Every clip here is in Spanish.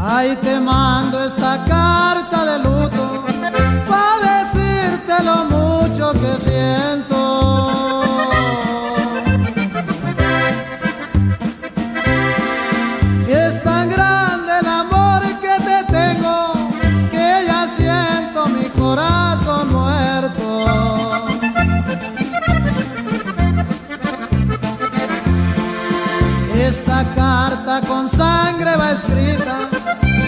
Ahí te mando esta carta de luto para decirte lo mucho que siento. Esta carta con sangre va escrita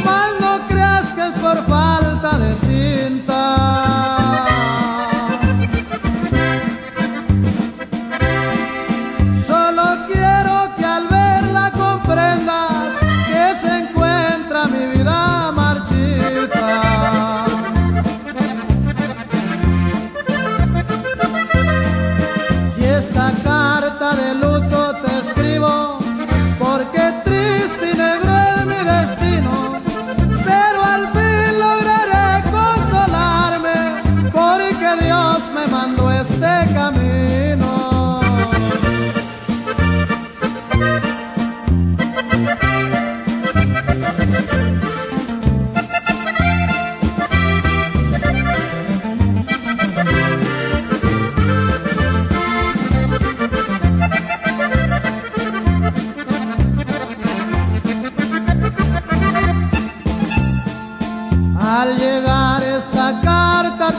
Mal no creas que es por falta de tinta. Solo quiero que al verla comprendas que se encuentra mi vida marchita. Si esta carta de luto te escribo, Al llegar esta carta a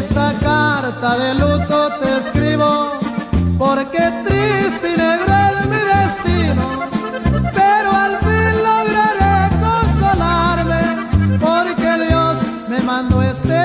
esta carta de luto te escribo, porque triste y negro es mi destino, pero al fin lograré consolarme, porque Dios me mandó este.